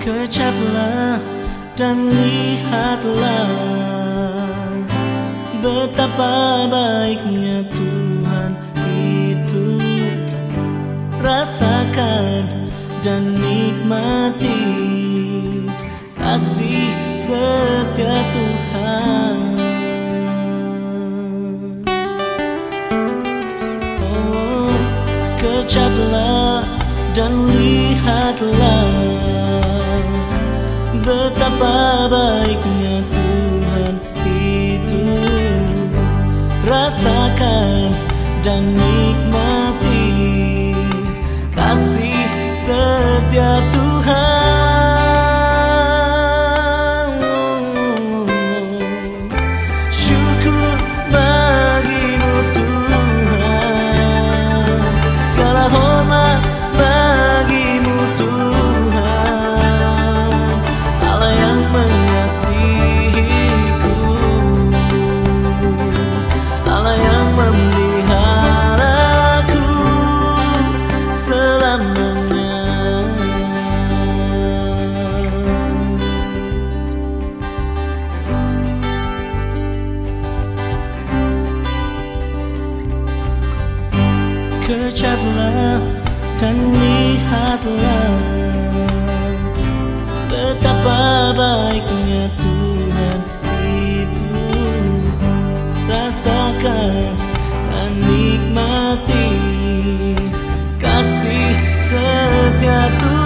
Kecaplah dan lihatlah Betapa baiknya Tuhan itu? Rasakan dan nikmati Kasih setia Tuhan. Oh, kecaplah dan lihatlah Betapa baiknya Rasakan dan nikmati Kasih setiap Tuhan Kecaplah dan lihatlah Betapa baiknya Tuhan itu. Rasakan dan nikmati Kasih setiap Tuhan